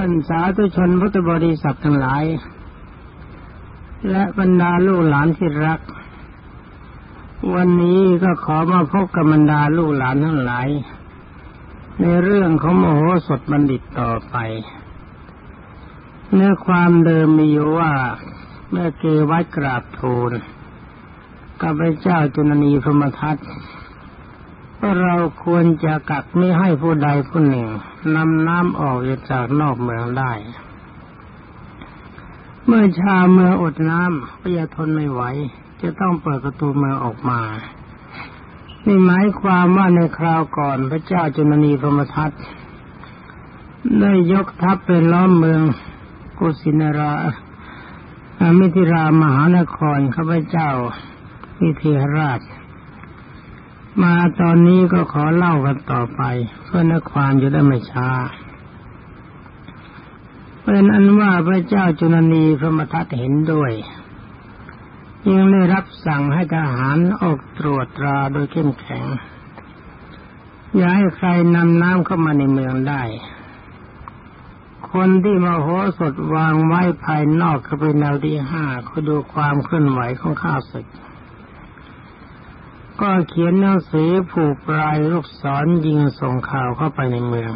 ท่านสาธุชนพุทธบริษัททั้งหลาย และบรรดาลูกหลานที่รัก วันนี้ก็ขอมาพบกับบรรดาลูกหลานทั้งหลาย ในเรื่องของโมโหสถบัณฑิตต่อไป เนื้อความเดิมมีอยู่ว่าเมื่อเกวัดกราบทูลกับพระเจ้าจุนนีพรมทัต เราควรจะกักไม่ให้ผู้ใดผู้หนึ่งนำน้ำออกจากนอกเมืองได้ เมื่อชาวเมืองอดน้ำก็จะทนไม่ไหว จะต้องเปิดประตูเมืองออกมานี่หมายความว่าในคราวก่อนพระเจ้าจุนนีพรหมทัตได้ยกทัพเป็นล้อมเมืองกุสินารามิธิรามหานครข้าพเจ้ามิธิราช มาตอนนี้ก็ขอเล่ากันต่อไป เพื่อนความจะได้ไม่ช้าเป็นอันว่าพระเจ้าจุนนีพระมทัตเห็นด้วยยังได้รับสั่งให้ทหารออกตรวจตราโดยเข้มแข็ง อย่าให้ใครนำน้ำเข้ามาในเมืองได้ คนที่มาโหสดวางไว้ภายนอกก็เป็นแนวที่ห้าเขาดูความเคลื่อนไหวของข้าศึก ก็เขียนหนังสือผูกปลายลูกศรยิงส่งข่าวเข้าไปในเมือง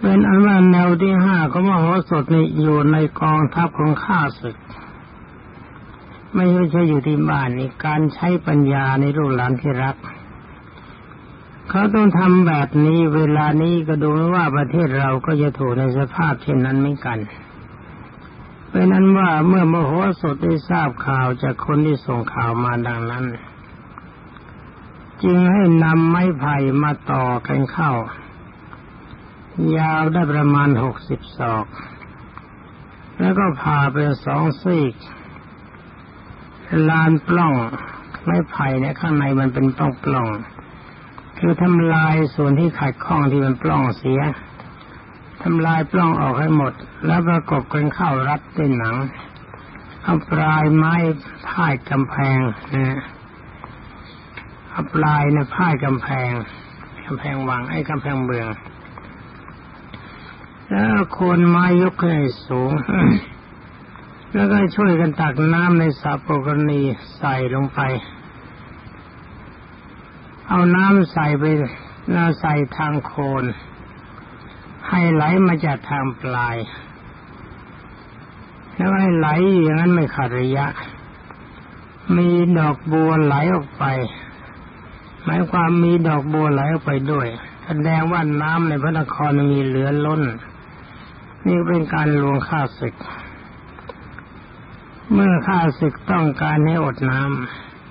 เป็นอันว่าแนวที่ห้าก็มโหสถนี่อยู่ในกองทัพของข้าศึก ไม่ใช่อยู่ที่บ้านนี่การใช้ปัญญาในลูกหลานที่รัก เขาต้องทำแบบนี้เวลานี้ก็ดูว่าประเทศเราก็จะถูกในสภาพเช่นนั้นเหมือนกัน เป็นนั้นว่าเมื่อมโหสถได้ทราบข่าวจากคนที่ส่งข่าวมาดังนั้น จึงให้นำไม้ไผ่มาต่อกันเข้า ยาวได้ประมาณหกสิบศอก แล้วก็ผ่าเป็นสองซีก ลานปล้องไม้ไผ่เนี่ยข้างในมันเป็นปล้องปล้องคือทำลายส่วนที่ขัดข้องที่มันปล้องเสีย ทำลายปล้องออกให้หมด แล้วประกบกันเข้ารัดด้วยหนัง เอาปลายไม้พ่ายกำแพงนะเอาปลายนะพ่ายกำแพงกำแพงวังไอ้กำแพงเบือง แล้วโคนไม้ยกขึ้นสูง แล้วก็ช่วยกันตักน้ำในสาปกรณีใส่ลงไป เอาน้ำใส่ไปแล้วใส่ทางโคน ให้ไหลมาจากทางปลาย แล้วให้ไหลอย่างนั้นไม่ขาดระยะ มีดอกบัวไหลออกไป หมายความมีดอกบัวไหลออกไปด้วย แสดงว่าน้ำในพระนครมีเหลือล้น นี่เป็นการลวงข้าศึก เมื่อข้าศึกต้องการให้อดน้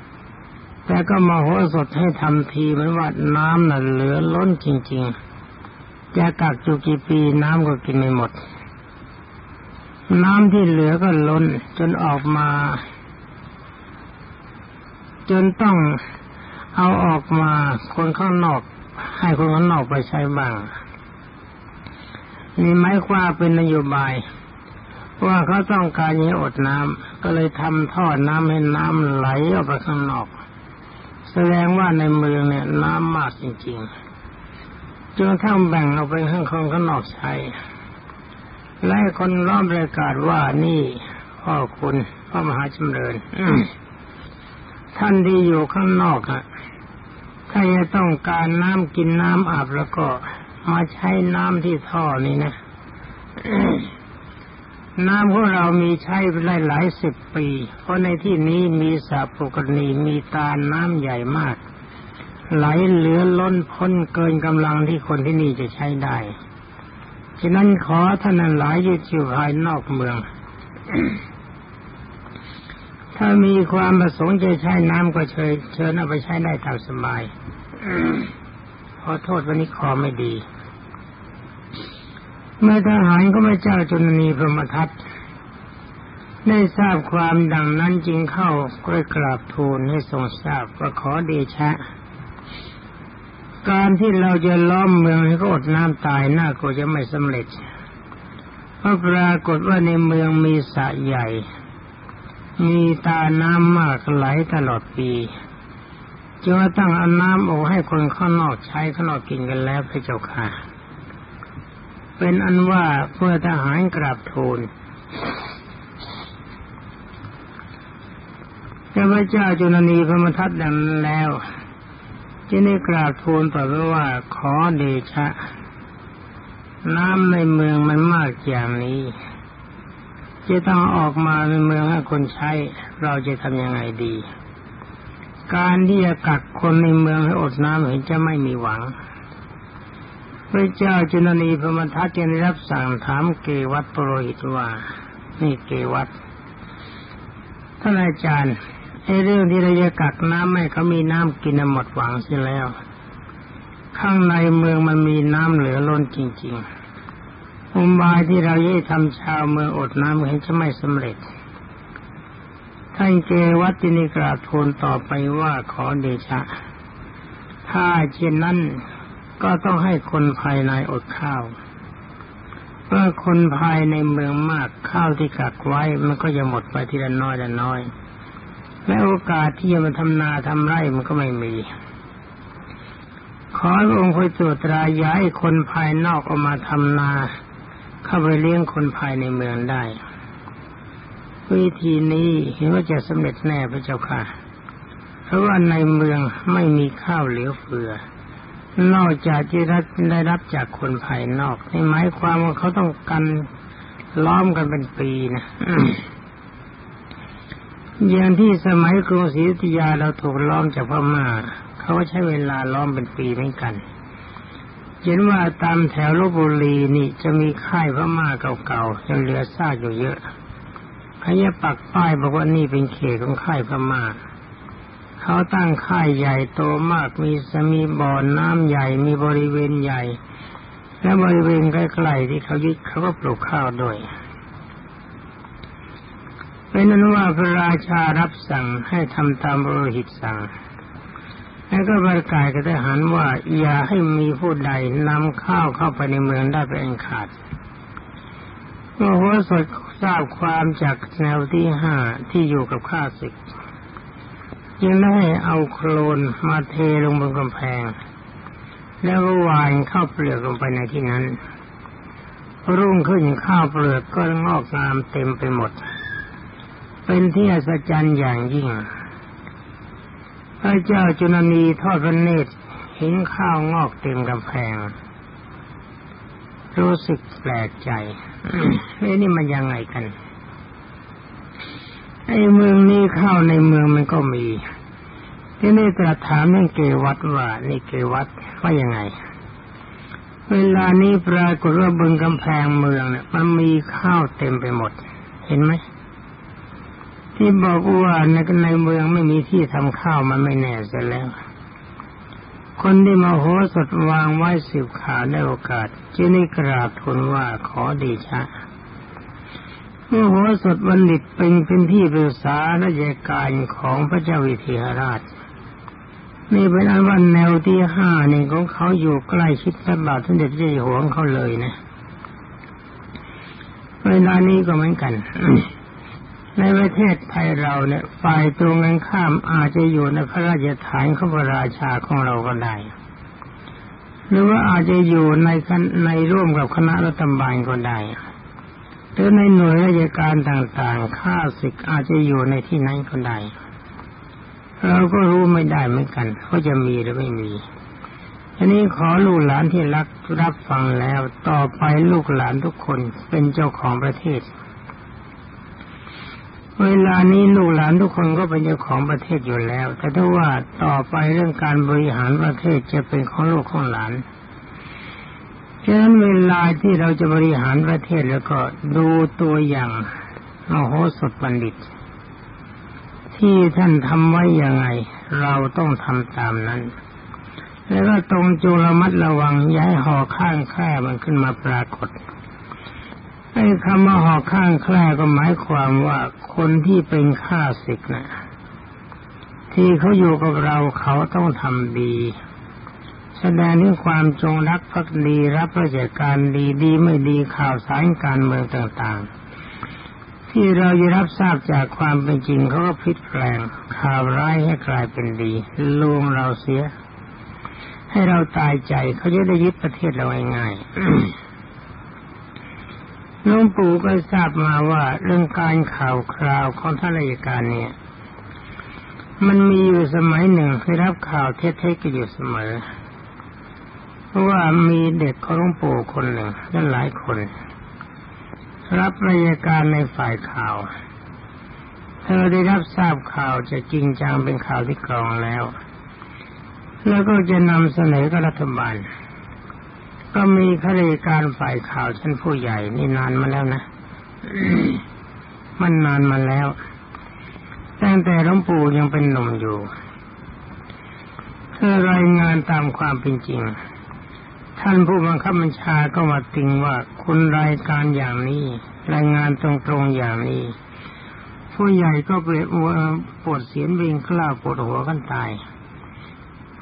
ำแต่ก็มาโหสดให้ทำทีเหมือนว่าน้ำน่ะเหลือล้นจริง ๆ จะกักอยู่กี่ปีน้ำก็กินไม่หมด น้ำที่เหลือก็ล้นจนออกมา จนต้องเอาออกมาคนข้างนอก ให้คนข้างนอกไปใช้บ้างนี่หมายความเป็นนโยบาย ว่าเขาต้องการให้อดน้ำก็เลยทำท่อน้ำให้น้ำไหลออกไปข้างนอก แสดงว่าในเมืองเนี่ยน้ำมากจริงๆ จนทั้งแบ่งออกไปข้างคนข้างนอกใช้และคนล้อมประกาศว่านี่พ่อคุณพ่อมหาจำเริญท่านที่อยู่ข้างนอกอะถ้าจะต้องการน้ำกินน้ำอาบแล้วก็มาใช้น้ำที่ท่อนี้นะน้ำของเรามีใช้ไปหลายหลายสิบปี เพราะในที่นี้มีสาปุกนีมีตาน้ำใหญ่มาก ไหลเหลือล้นพ้นเกินกำลังที่คนที่นี่จะใช้ได้ ฉะนั้นขอท่านหลายยืดอยู่ภายนอกเมือง ถ้ามีความประสงค์จะใช้น้ำก็เชิญเชิญเอาไปใช้ได้ตามสบาย ขอโทษวันนี้คอไม่ดี เมื่อทหารก็ไม่เจ้าจุนนีพรหมทัตได้ทราบความดังนั้นจึงเข้าก็กราบทูลให้ทรงทราบว่าขอเดชะ การที่เราจะล้อมเมืองให้อดน้ำตายน่าก็จะไม่สำเร็จ เพราะปรากฏว่าในเมืองมีสระใหญ่ มีตาน้ำมากไหลตลอดปีจึงตั้งเอาน้ำออกให้คนข้างนอกใช้ข้างนอกกินกันแล้วพระเจ้าค่ะ เป็นอันว่าเพื่อทหารกราบทูลพระเจ้าจุลนีพระมทัตดังนั้นแล้ว จึงได้กราบทูลต่อไปว่าขอเดชะ น้ำในเมืองมันมากอย่างนี้จะต้องออกมาในเมืองให้คนใช้ เราจะทำยังไงดี การที่จะกักคนในเมืองให้อดน้ำเห็นจะไม่มีหวัง พระเจ้าจุลนีพระมทัตจึงได้รับสั่งถามเกวัตปรโรหิตว่า นี่เกวัตท่านอาจารย์ เรื่องที่เราจะกักน้ำให้เขามีน้ำกินหมดหวังเสียแล้ว ข้างในเมืองมันมีน้ำเหลือล้นจริงๆอุบายที่เราเย่ทำชาวเมืองอดน้ำเห็นจะไม่สำเร็จท่านเกวัตินิกราทูลต่อไปว่าขอเดชะ ถ้าเช่นนั้นก็ต้องให้คนภายในอดข้าวเมื่อคนภายในเมืองมากข้าวที่กักไว้มันก็จะหมดไปทีละน้อยละน้อย และโอกาสที่จะมาทำนาทำไร่มันก็ไม่มี ขอพระองค์คอยตรวจตราย้ายคนภายนอกออกมาทำนา เข้าไปเลี้ยงคนภายในเมืองได้ วิธีนี้เห็นว่าจะสำเร็จแน่พระเจ้าค่ะ เพราะว่าในเมืองไม่มีข้าวเหลือเฟือ นอกจากจะได้รับจากคนภายนอกในหมายความว่าเขาต้องกันล้อมกันเป็นปีนะ อย่างที่สมัยกรุงศรีอยุธยาเราถูกล้อมจากพม่าเขาใช้เวลาล้อมเป็นปีเหมือนกัน เห็นว่าตามแถวลบบุรีนี่จะมีค่ายพม่าเก่าๆยังเหลือซากอยู่เยอะเขาจะปักป้ายบอกว่านี่เป็นเขตของค่ายพม่าเขาตั้งค่ายใหญ่โตมากมีสมีบ่อน้ำใหญ่มีบริเวณใหญ่ และบริเวณใกล้ๆที่เขายึดเขาก็ปลูกข้าวด้วย เป็นนั้นว่าพระราชารับสั่งให้ทำตามโรหิตสั่ง แล้วก็ประกาศกับทหารว่า อย่าให้มีผู้ใดนำข้าวเข้าไปในเมืองได้เป็นขาดเมื่อหัวสดทราบความจากแนวที่ห้าที่อยู่กับข้าศึกจึงได้เอาโคลนมาเทลงบนกำแพง แล้วก็วานข้าวเปลือกลงไปในที่นั้น รุ่งขึ้นข้าวเปลือกก็งอกงามเต็มไปหมด เป็นที่อัศจรรย์อย่างยิ่ง พระเจ้าจุลนีทอดพระเนตรเห็นข้าวงอกเต็มกำแพง รู้สึกแปลกใจเอ้นี่มันยังไงกัน ไอ้เมืองนี้ข้าวในเมืองมันก็มีที่นี่ตรัสถามเรื่องเกวัตว่านี่เกวัตว่ายังไง เวลานี้ปรากฏว่าบนกำแพงเมืองเนี่ยมันมีข้าวเต็มไปหมด เห็นไหม ที่บอกว่าในในเมืองไม่มีที่ทำข้าวมันไม่แน่เสียแล้ว คนที่มาโหสดวางไว้สิบขาได้โอกาสจึงได้กราบทูลว่าขอดีชะเมื่อโหสดวันดิตเป็นเป็นที่ปรึกษาราชการของพระเจ้าวิเทหราชนี่เป็นอันว่าแนวที่ห้านี่ของเขาอยู่ใกล้ชิดพระบาทสมเด็จพระเจ้าอยู่หัวเขาเลยนะเวลานี้ก็เหมือนกัน ในประเทศไทยเราเนี่ย ฝ่ายตรงกันข้ามอาจจะอยู่ในพระราชฐานของพระราชาของเราก็ได้ หรือว่าอาจจะอยู่ในในร่วมกับคณะรัฐบาลก็ได้หรือในหน่วยราชการต่างๆ ข้าศึกอาจจะอยู่ในที่นั้นก็ได้ เราก็รู้ไม่ได้เหมือนกันว่าจะมีหรือไม่มีทีนี้ขอลูกหลานที่รักรับฟังแล้ว ต่อไปลูกหลานทุกคนเป็นเจ้าของประเทศ เวลานี้ลูกหลานทุกคนก็เป็นเจ้าของประเทศอยู่แล้ว แต่ถ้าว่าต่อไปเรื่องการบริหารประเทศจะเป็นของลูกของหลานฉะนั้นเวลาที่เราจะบริหารประเทศแล้วก็ดูตัวอย่างมโหสถบัณฑิต ที่ท่านทำไว้ยังไง เราต้องทำตามนั้น แล้วก็ตรงจุลมัดระวังย้ายห่อข้างแค่มันขึ้นมาปรากฏ ไอ้คำว่าหอกข้างแคร่ก็หมายความว่าคนที่เป็นข้าศึกนะที่เขาอยู่กับเราเขาต้องทำดี แสดงถึงความจงรักภักดีรับราชการดีดีไม่ดีข่าวสารการเมืองต่างๆ ที่เราจะรับทราบจากความเป็นจริงเขาก็พลิกแปลงข่าวร้ายให้กลายเป็นดีลวงเราเสีย ให้เราตายใจเขาจะได้ยึดประเทศเราง่ายๆ หลวงปู่ก็ทราบมาว่าเรื่องการข่าวคราวของท่านราชการเนี่ย มันมีอยู่สมัยหนึ่งได้รับข่าวเท็จๆกันอยู่เสมอ เพราะว่ามีเด็กของหลวงปู่คนหนึ่งและหลายคน รับราชการในฝ่ายข่าว เธอได้รับทราบข่าวจะจริงจังเป็นข่าวที่กรองแล้ว แล้วก็จะนำเสนอกับรัฐบาล ก็มีข้าราชการฝ่ายข่าวชั้นผู้ใหญ่นี่นานมาแล้วนะ มันนานมาแล้ว ตั้งแต่หลวงปู่ยังเป็นหนุ่มอยู่เธอรายงานตามความเป็นจริง ท่านผู้บังคับบัญชาก็มาติงว่าคุณรายการอย่างนี้ รายงานตรงๆอย่างนี้ ผู้ใหญ่ก็ไปปวดเสียนเบงกล้าปวดหัวกันตาย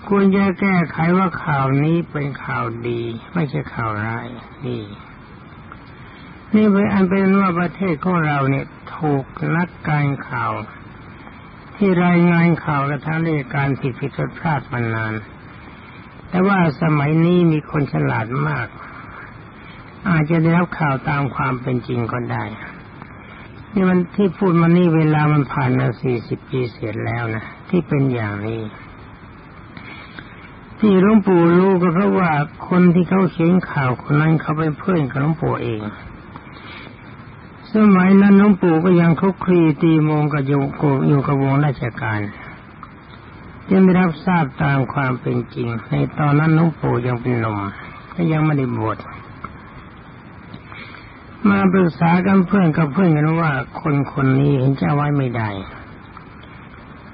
ควรจะแก้ไขว่าข่าวนี้เป็นข่าวดี ไม่ใช่ข่าวร้ายนี่นี่เป็นอันเป็นว่าประเทศของเราเนี่ย ถูกนักการข่าว ที่รายงานข่าวกระทางเรื่องการผิดผิดพลาดมานาน แต่ว่าสมัยนี้มีคนฉลาดมาก อาจจะได้รับข่าวตามความเป็นจริงก็ได้นี่มันที่พูดมานี่เวลามันผ่านมาสี่สิบปีเสร็จแล้วนะที่เป็นอย่างนี้ ที่หลวงปู่รู้ก็เพราะว่าคนที่เขาเขียนข่าวคนนั้นเขาเป็นเพื่อนกับหลวงปู่เอง สมัยนั้นหลวงปู่ก็ยังคุกคีตีมงกับโยกอยู่กับวงราชการยังไม่รับทราบตามความเป็นจริง ในตอนนั้นหลวงปู่ยังเป็นหนุ่มและยังไม่ได้บวชมาปรึกษากันเพื่อนกับเพื่อนกันว่า คนคนนี้เห็นจะไว้ไม่ได้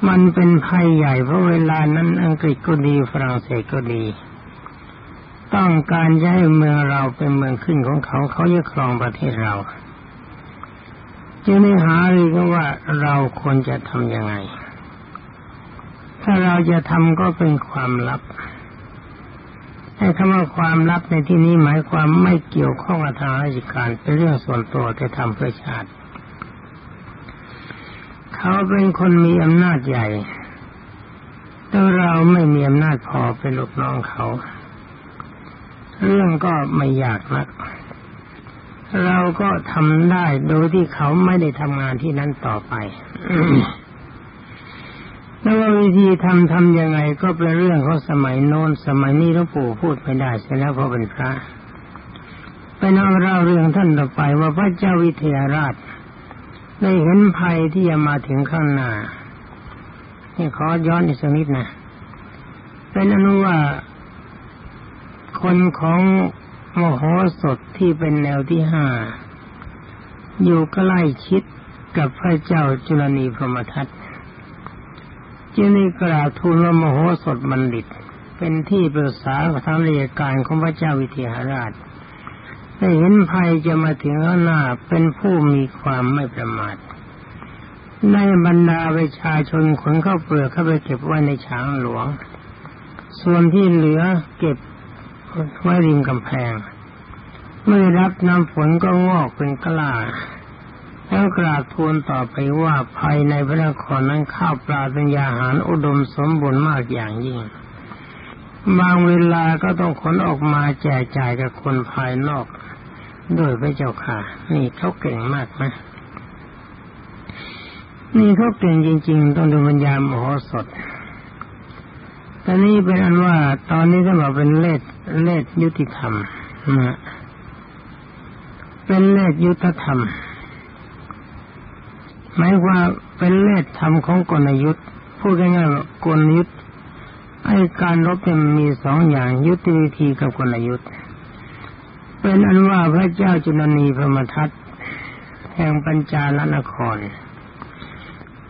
มันเป็นภัยใหญ่เพราะเวลานั้นอังกฤษก็ดีฝรั่งเศสก็ดี ต้องการจะให้เมืองเราเป็นเมืองขึ้นของเขาเขาจะครองประเทศเราจึงได้หารือกันว่าเราควรจะทำยังไง ถ้าเราจะทำก็เป็นความลับแต่คำว่าความลับในที่นี้หมายความไม่เกี่ยวข้องกับทางราชการเป็นเรื่องส่วนตัวแต่ทำเพื่อชาติ เขาเป็นคนมีอำนาจใหญ่แต่เราไม่มีอำนาจพอเป็นลูกน้องเขา เรื่องก็ไม่ยากนัก เราก็ทำได้โดยที่เขาไม่ได้ทำงานที่นั้นต่อไปแล้วว่าวิธีทำทำยังไงก็เป็นเรื่องของสมัยโน้นสมัยนี้หลวงปู่พูดไม่ได้เสียแล้วเพราะเป็นพระไปเอาเล่าเรื่องท่านต่อไปว่าพระเจ้าวิเทหราช ได้เห็นภัยที่จะมาถึงข้างหน้านี่ขอย้อนอีกสักนิดนะเป็นอนุว่า คนของมโหสถที่เป็นแนวที่ห้าอยู่ใกล้ชิดกับพระเจ้าจุลนีพรหมทัตจึงได้กราบทูลว่ามโหสถบัณฑิต เป็นที่ปรึกษาทางเรียการของพระเจ้าวิเทหราช ได้เห็นภัยจะมาถึงข้างหน้าเป็นผู้มีความไม่ประมาทในบรรดาประชาชนขนเข้าเปลือกเข้าไปเก็บไว้ในช้างหลวง ส่วนที่เหลือเก็บไว้ริมกำแพงเมื่อรับน้ำฝนก็งอกเป็นกล้าแล้วกราบทูลต่อไปว่าภายในพระนครนั้นข้าวปลาเป็นยาหารอุดมสมบูรณ์มากอย่างยิ่ง บางเวลาก็ต้องขนออกมาแจกจ่ายกับคนภายนอก ด้วยพระเจ้าค่ะ นี่เขาเก่งมากนะ นี่เขาเก่งจริง ๆ ต้องดูปัญญามโหสถตอนนี้เป็นอันว่าตอนนี้ถ้าบอกเป็นเลดเลดยุติธรรมนะเป็นเลดยุติธรรมหมายว่าเป็นเลดธรรมของกลยุทธ์พูดง่ายๆว่ากลยุทธ์ไอ้การรบเนี่ยมีสองอย่างยุทธวิธีกับกลยุทธ์ เป็นอันว่าพระเจ้าจุลนีพระมทัตแห่งปัญจาลนคร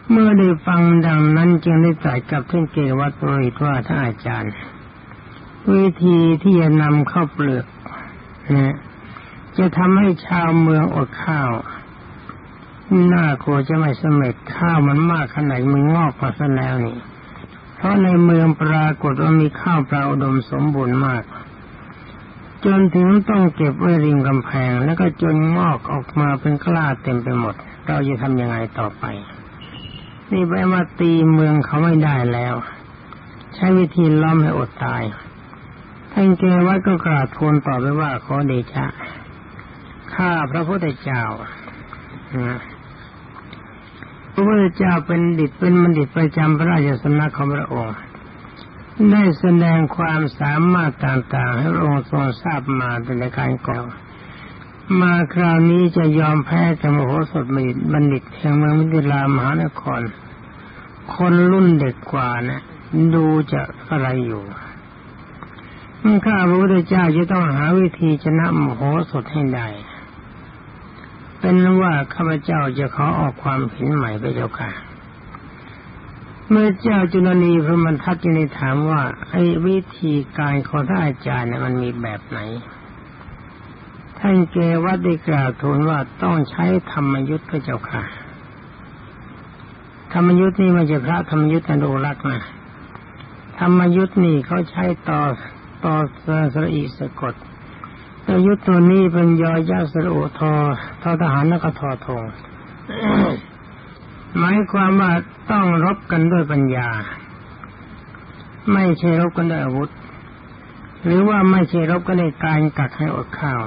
เมื่อได้ฟังดังนั้นจึงได้ตรัสกับท่านเกวัตปริตว่าท่านอาจารย์ วิธีที่จะนำข้าวเปลือกนะจะทำให้ชาวเมืองอดข้าวหน้าโคจะไม่สำเร็จข้าวมันมากขนาดมันงอกมาซะแล้วนี่ เพราะในเมืองปรากฏว่ามีข้าวปลาอุดมสมบูรณ์มาก จนถึงต้องเก็บไว้ริมกำแพง แล้วก็จนงอกออกมาเป็นกล้าเต็มไปหมด เราจะทำยังไงต่อไป นี่ไปมาตีเมืองเขาไม่ได้แล้ว ใช้วิธีล้อมให้อดตายท่านเกวัดก็กราบทูลต่อไปว่าขอเดชะข้าพระพุทธเจ้าพระพุทธเจ้าเป็นดิตเป็นบัณฑิตประจำพระราชสำนักของพระองค์ ได้แสดงความสามารถต่างๆ ให้องค์ทรงทราบมาในการก่อนมาคราวนี้จะยอมแพ้กับมโหสถบัณฑิตแห่งเมืองมิถิลามหานคร คนรุ่นเด็กกว่านะดูจะอะไรอยู่ข้าพระพุทธเจ้าจะต้องหาวิธีชนะมโหสถให้ได้ เป็นว่าข้าพเจ้าจะขอออกความเห็นใหม่ไปเจ้าค่ะ เมื่อเจ้าจุลนีพระมันทัดจึงได้ถามว่าไอ้วิธีการของท่านอาจารย์เนี่ยมันมีแบบไหน ท่านเกวัดได้กล่าวทูลว่าต้องใช้ธรรมยุทธ์พระเจ้าค่ะ ธรรมยุทธ์นี่มันจะพระธรรมยุทธ์อนุรักษ์นะธรรมยุทธ์นี่เขาใช้ต่อต่อสระอีสะกดแต่ยุทธตัวนี้เป็นยอยักษ์สระโอทอทอทหารแล้วก็ทอทง หมายความว่าต้องรบกันด้วยปัญญา ไม่ใช่รบกันด้วยอาวุธ หรือว่าไม่ใช่รบกันในการกักให้อดข้าว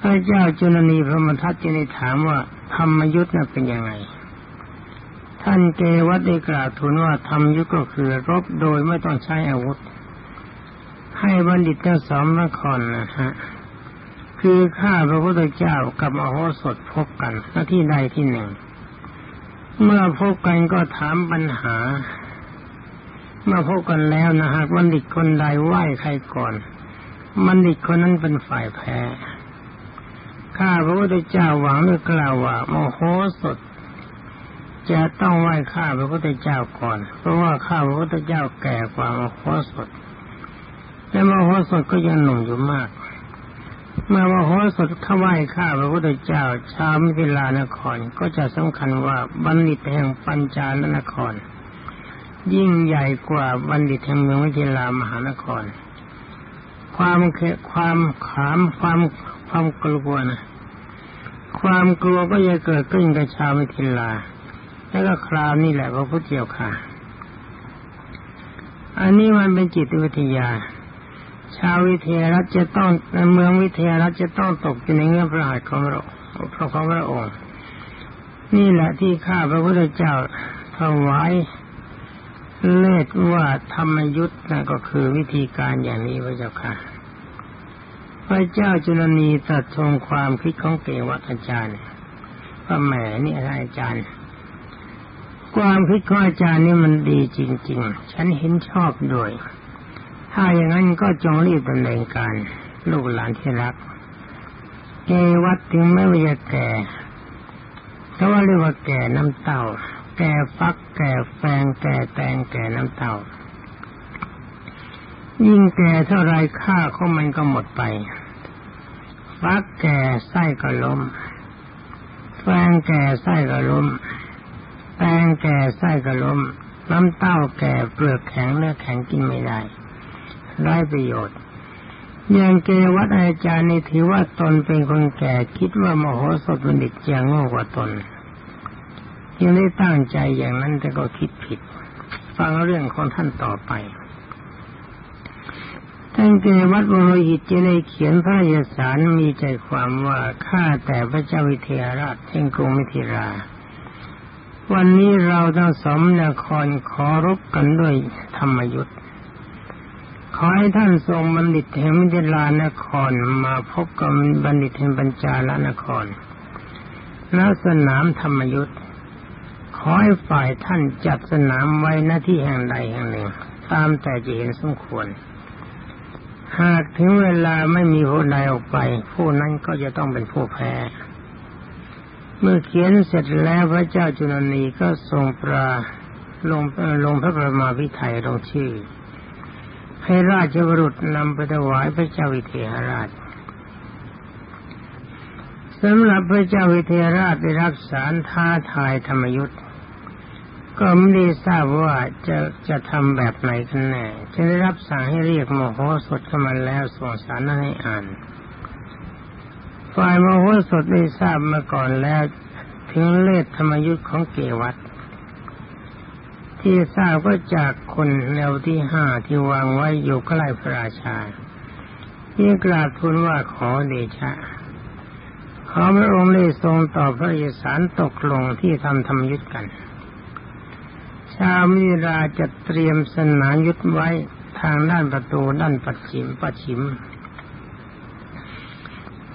พระเจ้าจุลนีพระมทัตจึงได้ถามว่าธรรมยุทธ์นั้นเป็นยังไง ท่านเกวัตได้กล่าวทูลว่าธรรมยุทธ์ก็คือรบโดยไม่ต้องใช้อาวุธ ให้บัณฑิตทั้งสองนครนะฮะคือข้าพระพุทธเจ้ากับมโหสถพบกันหน้าที่ใดที่หนึ่ง เมื่อพบกันก็ถามปัญหา เมื่อพบกันแล้วนะหากบัณฑิตคนใดไหว้ใครก่อนบัณฑิตคนนั้นเป็นฝ่ายแพ้ข้าพระพุทธเจ้าหวังด้วยกล่าวว่าโมโหสถจะต้องไหว้ข้าพระพุทธเจ้าก่อน เพราะว่าข้าพระพุทธเจ้าแก่กว่าโมโหสถแต่มโหสถก็ยังหนุ่มอยู่มาก เมื่อมโหสถเข้าไหว้ข้าพระพุทธเจ้าชาวมิถิลานครก็จะสำคัญว่าบัณฑิตแห่งปัญจาลนคร ยิ่งใหญ่กว่าบัณฑิตแห่งเมืองมิถิลามหานคร ความเคความขามความความกลัวนะความกลัวก็จะเกิดขึ้นกับชาวมิถิลา แล้วก็คราวนี้แหละพระพุทธเจ้าค่ะ อันนี้มันเป็นจิตวิทยา ชาววิเทรัฐจะต้องเมืองวิเทรัฐจะต้องตกอยู่ในเงื่อนพระหัตถ์ของพระพระของพระองค์ นี่แหละที่ข้าพระพุทธเจ้าถวายเลดว่าธรรมยุทธ์นั่นก็คือวิธีการอย่างนี้พระเจ้าค่ะ พระเจ้าจุลนีตัดทรงความคิดของเกวัตอาจารย์พระแหมนี่อาจารย์ ความคิดของอาจารย์นี่มันดีจริง ๆ ฉันเห็นชอบโดย ถ้าอย่างนั้นก็จงรีบดำเนินการ ลูกหลานที่รักเกวัดถึงไม่ว่าจะแก่เพราว่าเรียกว่าแก่น้ำเต้า แก่ฟักแก่แฟงแก่แตงแก่น้ำเต้า ยิ่งแก่เท่าไรค่าของมันก็หมดไป ฟักแก่ไส้ก็ล้ม แฟงแก่ไส้ก็ล้ม แตงแก่ไส้ก็ล้ม น้ำเต้าแก่เปลือกแข็งเนื้อแข็งกินไม่ได้ ไร้ประโยชน์อย่างเกวัตอาจารย์นี่ถือว่าตนเป็นคนแก่คิดว่ามโหสถบัณฑิตยังโง่กว่าตนยังได้ตั้งใจอย่างนั้นแต่ก็คิดผิด ฟังเรื่องของท่านต่อไปท่านเกวัตบรหิตจะได้เขียนพระยาสารมีใจความว่าข้าแต่พระเจ้าวิเทหราชแห่งกรุงมิถิรา วันนี้เราทั้งสองนครขอรบกันด้วยธรรมยุทธ ขอให้ท่านทรงบัณฑิตแห่งมิถิลานครมาพบกับบัณฑิตแห่งปัญจาลนครณสนามธรรมยุทธ์ขอให้ฝ่ายท่านจัดสนามไว้หน้าที่แห่งใดแห่งหนึ่ง ตามแต่จะเห็นสมควร หากถึงเวลาไม่มีผู้ใดออกไป ผู้นั้นก็จะต้องเป็นผู้แพ้ เมื่อเขียนเสร็จแล้วพระเจ้าจุลนีก็ทรงปราลงลงพระประมาพิไทยลงชื่อ ให้ราชบุรุษนำไปถวายพระเจ้าวิเทหราชสำหรับพระเจ้าวิเทหราชได้รับสารท้าทายธรรมยุทธ์ก็ไม่ได้ทราบว่าจะจะทำแบบไหนกันแน่จะได้รับสั่งให้เรียกมโหสถเข้ามาแล้วส่งสารนั้นให้อ่าน ฝ่ายมโหสถได้ทราบมาก่อนแล้วถึงเลขธรรมยุทธ์ของเกวัต ที่ทราบก็จากคนแนวที่ห้าที่วางไว้อยู่ใกล้พระราชาที่กราบทูลว่าขอเดชะ ขอพระองค์ได้ทรงตอบพระอิสารตกลงที่ทำธรรมยุทธกัน ชาวมิราจะเตรียมสนามยุทธไว้ทางด้านประตูด้านปัจฉิมปัจฉิม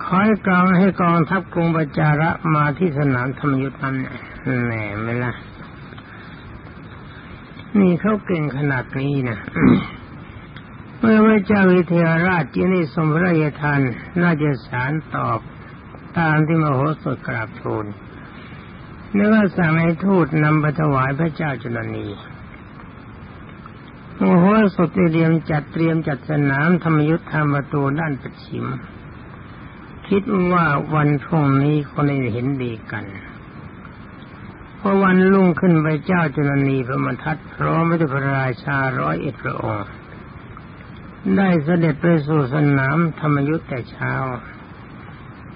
ขอให้กองให้กองทัพกรุงปจาระมาที่สนามธรรมยุทธนั้นแหน่ไม่ละ นี่เขาเก่งขนาดนี้นะเมื่อพระเจ้าวิเทหราชจึงได้ทรงพระราชทานราชสารตอบตามที่มโหสถกราบทูลเนื้อสั่งให้ทูตนำไปถวายพระเจ้าจุลนีมโหสถเตรียมจัดเตรียมจัดสนามธรรมยุทธธรรมประตูด้านปัจฉิม คิดว่าวันพรุ่งนี้คนได้เห็นดีกัน พอวันรุ่งขึ้นไปเจ้าจุลนีพระมทัตพร้อมด้วยพระราชาร้อยเอ็ดพระองค์ ได้เสด็จไปสู่สนามธรรมยุทธ์แต่เช้า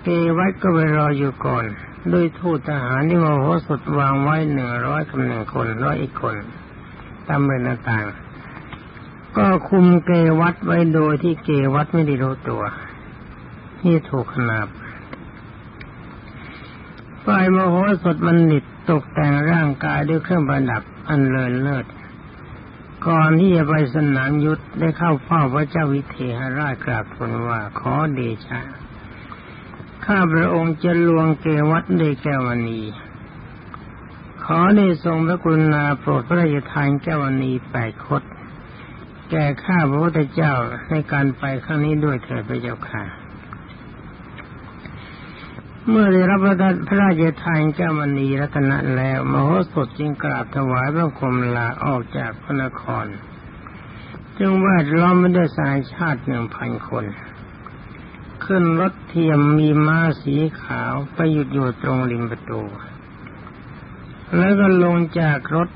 เกวัดก็ไปรออยู่ก่อน ด้วยทูตทหารที่มโหสถวางไว้หนึ่งร้อยกับหนึ่งคนร้อยอีกคน ตามเรืองต่างๆก็คุมเกวัดไว้โดยที่เกวัดไม่ได้รู้ตัว ที่ถูกขนาบฝ่ายมโหสถมันนิด ตกแต่งร่างกายด้วยเครื่องประดับอันเลิศเลิศก่อนที่จะไปสนามยุทธได้เข้าเฝ้าพระเจ้าวิเทหราชกราบทูลว่าขอเดชะข้าพระองค์จะลวงเกวัดด้แก้วณี ขอได้ทรงพระกรุณาโปรดพระราชทานแก้วณีแปดคดแก่ข้าพระพุทธเจ้าในการไปครั้งนี้ด้วยเถิดพระเจ้าค่ะ เมื่อได้รับพระราชทานเจ้ามณีรัตนะแล้ว มโหสถจึงกราบถวายพระคมลาออกจากพระนคร จึงว่าล้อมไปด้วยสายชาติหนึ่งพันคน ขึ้นรถเทียมมีม้าสีขาวไปหยุดอยู่ตรงริมประตู แล้วก็ลงจากรถ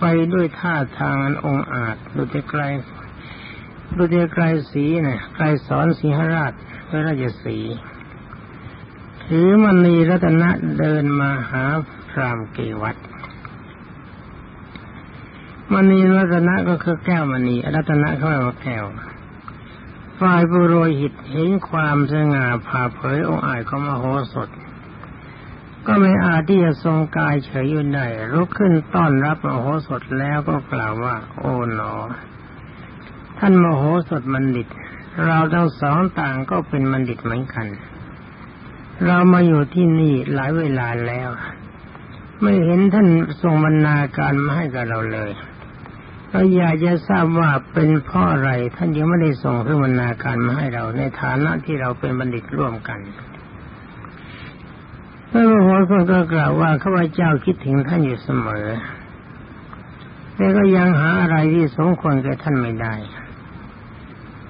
ไปด้วยท่าทางอันองอาจดูแต่ไกลดูแต่ไกลสีนะไกลสอนสีหราชพระราชสี ถือมณีรัตนะเดินมาหาพรามเกวัตมณีรัตนะก็คือแก้วมณีรัตนะเขาเรียกว่าแก้ว ฝ่ายบุโรหิตเห็นความสง่าผ่าเผยองอาจของมโหสถ ก็ไม่อาจที่จะทรงกายเฉยอยู่ได้รุกขึ้นต้อนรับมโหสถแล้วก็กล่าวว่า โอ๋หนอ ท่านมโหสถบัณฑิต เราทั้งสองต่างก็เป็นบัณฑิตเหมือนกัน เรามาอยู่ที่นี่หลายเวลาแล้ว ไม่เห็นท่านส่งบรรณาการมาให้กับเราเลยเราอยากจะทราบว่าเป็นเพราะอะไรท่านยังไม่ได้ส่งเครื่องบรรณาการมาให้เรา ในฐานะที่เราเป็นบัณฑิตร่วมกันพระมโหสถก็กล่าวว่าข้าพเจ้าคิดถึงท่านอยู่เสมอแต่ก็ยังหาอะไรที่สมควรแก่ท่านไม่ได้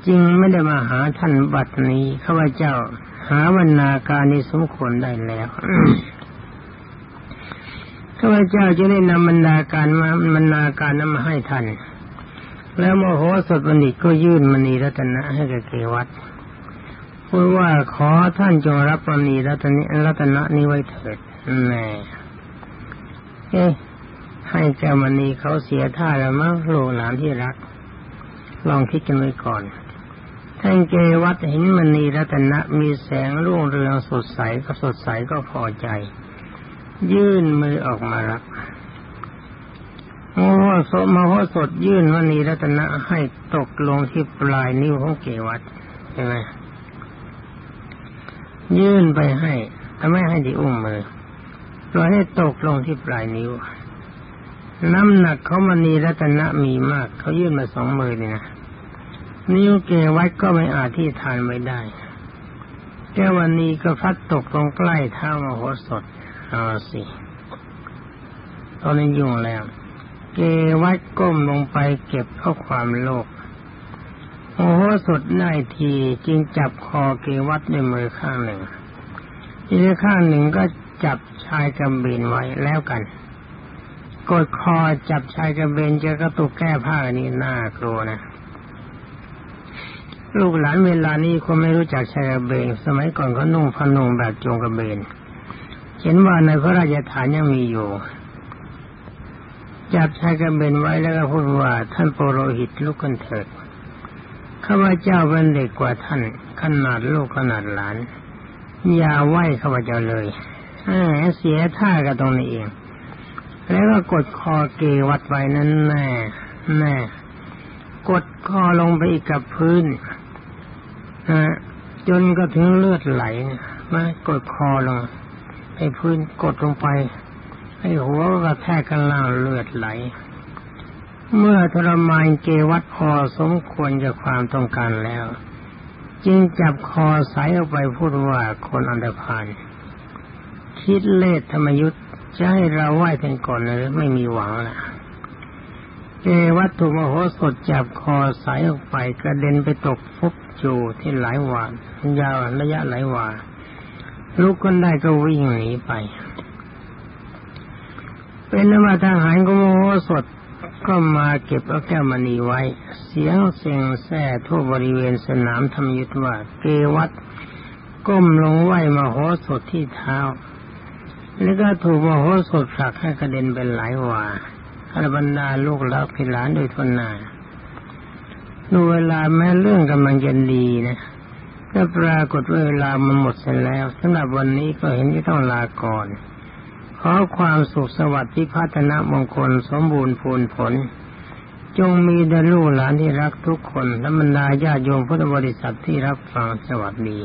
จริงไม่ได้มาหาท่านบัดนี้ข้าพเจ้า หาบรรณาการนี้สมควรได้แล้วข้าพเจ้าจะได้นำบรรดาการมาบรรณาการนั้นมาให้ท่านแล้วโมโหสดบัณฑิตก็ยื่นมณีรัตนะให้กับเกวัตพูดว่าขอท่านจงรับมณีรัตนะรัตนะนี้ไว้เถิดแน่เอ๊ะให้เจ้ามณีเขาเสียท่าแล้วมั้งโลหลานที่รัก ลองคิดกันไว้ก่อน ท่านเกวัตเห็นมณีรัตนะมีแสงรุ่งเรืองสดใสก็สดใสก็พอใจ ยื่นมือออกมารับโมโหสดมโหสดยื่นมณีรัตนะให้ตกลงที่ปลายนิ้วของเกวัตใช่ไหมยื่นไปให้แต่ไม่ให้ที่อุ้งมือปล่อยให้ตกลงที่ปลายนิ้ว น้ำหนักเขามณีรัตนะมีมาก เขายื่นมาสองมือนี่นะ นิ้วเกวัดก็ไม่อาจที่ทานไม่ได้แก้วันนี้ก็พัดตกลงใกล้เท้ามโหสถเอาสิตอนนี้ยุ่งแล้ว เกวัดก้มลงไปเก็บข้อความโลภโอโหสดได้ทีจึงจับคอเกวัดด้วยมือข้างหนึ่ง อีกข้างหนึ่งก็จับชายกำเบนไว้แล้วกัน กดคอจับชายกำเบนจะกระตุกแก้ผ้านี่น่ากลัวนะ ลูกหลานเวลานี้คนไม่รู้จักชายกระเบน สมัยก่อนเขานุ่งพันนุ่งแบบจงกระเบน เห็นว่าในพระราชฐานยังมีอยู่จับชายกระเบนไว้แล้วก็พูดว่าท่านโปโรหิตลุกขึ้นเถิดข้าพเจ้าเป็นเด็กกว่าท่าน ขนาดลูกขนาดหลาน อย่าไหว้ข้าพเจ้าเลยเสียท่ากันตรงนี้เอง แล้วก็กดคอเกวัดไว้นั้นแน่แน่กดคอลงไปอีกกับพื้น จนก็ถึงเลือดไหลมากดคอลงไปพื้นกดลงไปให้หัวก็แทกกันล่างเลือดไหล เมื่อทรมานเกวัดพอสมควรกับความต้องการแล้ว จึงจับคอสายออกไปพูดว่าคนอันดพานคิดเลทธรรมยุทธ์จะให้เราไหว้ท่านก่อนเลยไม่มีหวังละ เกวัตถุมโหสถจับคอสายออกไปกระเด็นไปตกฟุบอยู่ที่หลายวานยาวระยะหลายวาลุกขึ้นได้ก็วิ่งหนีไป เป็นนมาทหารของโมโหสถก็มาเก็บเอาแก้วมณีไว้ เสียงเสียงแส่ทั่วบริเวณสนามธรรมยุทธว่าเกวัตก้มลงไหวมโหสถที่เท้า แล้วก็ถูกมโหสถผลักให้กระเด็นเป็นหลายวา อรบรรดาลูกแล้วพิหลานโดยทนนาดูเวลาแม้เรื่องกำลังจะดีนะก็ปรากฏว่าเวลามันหมดเสียแล้วสำหรับวันนี้ก็เห็นที่ต้องลาก่อน ขอความสุขสวัสดิ์ที่พัฒนามงคลสมบูรณ์ผลผล จงมีดลูกหลานที่รักทุกคน และบรรดาญาโยมพุทธบริษัทที่รับฟังสวัสดี